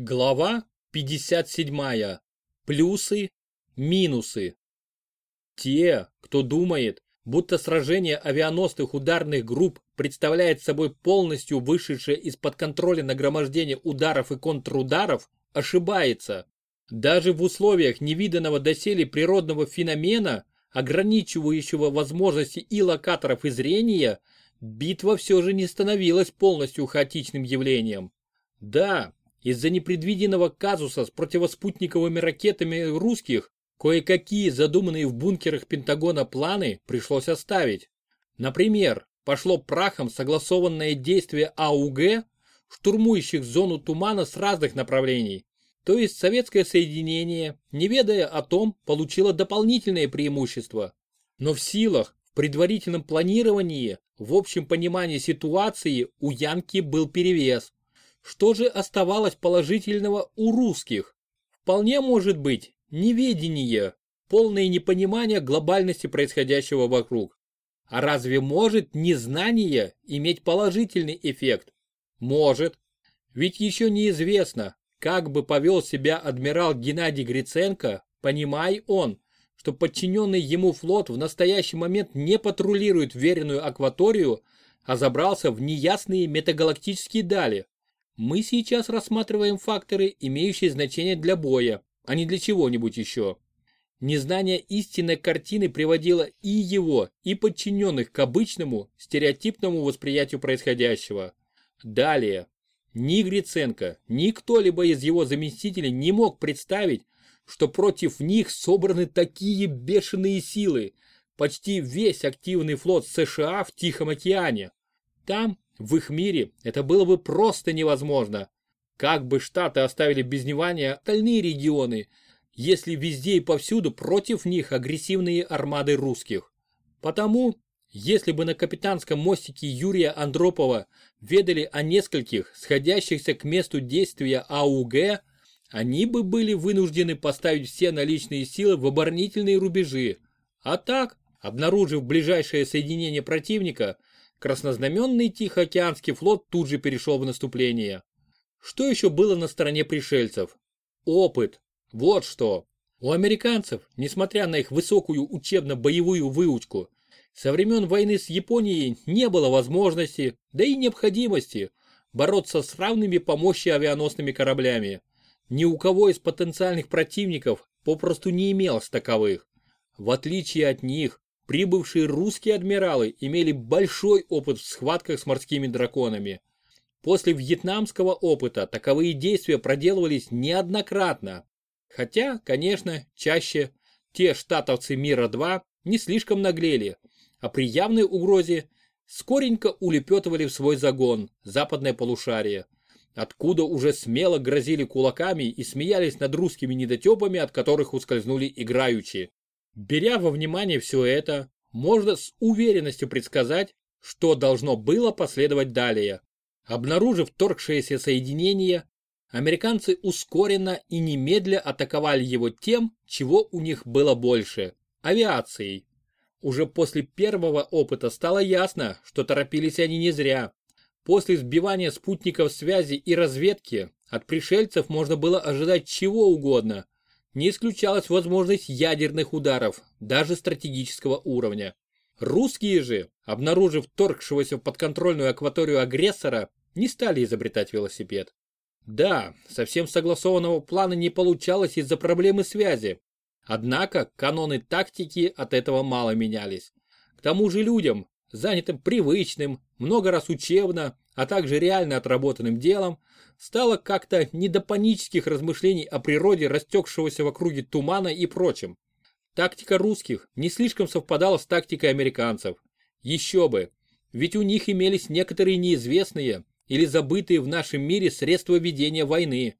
Глава 57. Плюсы, минусы. Те, кто думает, будто сражение авианосных ударных групп представляет собой полностью вышедшее из-под контроля нагромождение ударов и контрударов, ошибается. Даже в условиях невиданного доселе природного феномена, ограничивающего возможности и локаторов и зрения, битва все же не становилась полностью хаотичным явлением. Да, из-за непредвиденного казуса с противоспутниковыми ракетами русских кое-какие задуманные в бункерах Пентагона планы пришлось оставить. Например, пошло прахом согласованное действие АУГ, штурмующих зону тумана с разных направлений. То есть советское соединение, не ведая о том, получило дополнительное преимущество. Но в силах, в предварительном планировании, в общем понимании ситуации у Янки был перевес. Что же оставалось положительного у русских? Вполне может быть неведение, полное непонимание глобальности происходящего вокруг. А разве может незнание иметь положительный эффект? Может. Ведь еще неизвестно, как бы повел себя адмирал Геннадий Гриценко, понимай он, что подчиненный ему флот в настоящий момент не патрулирует веренную акваторию, а забрался в неясные метагалактические дали. Мы сейчас рассматриваем факторы, имеющие значение для боя, а не для чего-нибудь еще. Незнание истинной картины приводило и его, и подчиненных к обычному, стереотипному восприятию происходящего. Далее. Ни Гриценко, ни кто-либо из его заместителей не мог представить, что против них собраны такие бешеные силы, почти весь активный флот США в Тихом океане. Там в их мире это было бы просто невозможно. Как бы Штаты оставили без внимания остальные регионы, если везде и повсюду против них агрессивные армады русских. Потому, если бы на капитанском мостике Юрия Андропова ведали о нескольких сходящихся к месту действия АУГ, они бы были вынуждены поставить все наличные силы в оборонительные рубежи. А так, обнаружив ближайшее соединение противника, Краснознаменный Тихоокеанский флот тут же перешел в наступление. Что еще было на стороне пришельцев? Опыт. Вот что. У американцев, несмотря на их высокую учебно-боевую выучку, со времен войны с Японией не было возможности, да и необходимости, бороться с равными по мощи авианосными кораблями. Ни у кого из потенциальных противников попросту не имелось таковых. В отличие от них, Прибывшие русские адмиралы имели большой опыт в схватках с морскими драконами. После вьетнамского опыта таковые действия проделывались неоднократно. Хотя, конечно, чаще те штатовцы Мира-2 не слишком наглели, а при явной угрозе скоренько улепетывали в свой загон, западное полушарие, откуда уже смело грозили кулаками и смеялись над русскими недотепами, от которых ускользнули играючи. Беря во внимание все это, можно с уверенностью предсказать, что должно было последовать далее. Обнаружив торгшееся соединение, американцы ускоренно и немедля атаковали его тем, чего у них было больше – авиацией. Уже после первого опыта стало ясно, что торопились они не зря. После сбивания спутников связи и разведки от пришельцев можно было ожидать чего угодно – не исключалась возможность ядерных ударов, даже стратегического уровня. Русские же, обнаружив торгшегося в подконтрольную акваторию агрессора, не стали изобретать велосипед. Да, совсем согласованного плана не получалось из-за проблемы связи. Однако каноны тактики от этого мало менялись. К тому же людям, занятым привычным, много раз учебно, а также реально отработанным делом, стало как-то не до панических размышлений о природе растекшегося в округе тумана и прочем. Тактика русских не слишком совпадала с тактикой американцев. Еще бы, ведь у них имелись некоторые неизвестные или забытые в нашем мире средства ведения войны.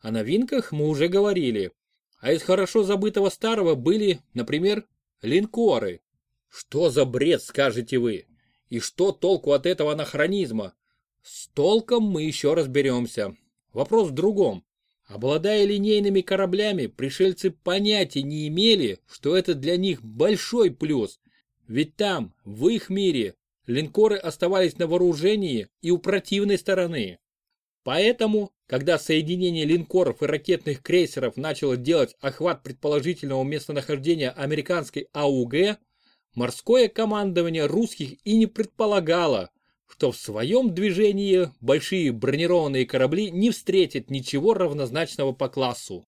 О новинках мы уже говорили. А из хорошо забытого старого были, например, линкоры. Что за бред, скажете вы? И что толку от этого анахронизма? С толком мы еще разберемся. Вопрос в другом. Обладая линейными кораблями, пришельцы понятия не имели, что это для них большой плюс. Ведь там, в их мире, линкоры оставались на вооружении и у противной стороны. Поэтому, когда соединение линкоров и ракетных крейсеров начало делать охват предположительного местонахождения американской АУГ, морское командование русских и не предполагало, что в своем движении большие бронированные корабли не встретят ничего равнозначного по классу.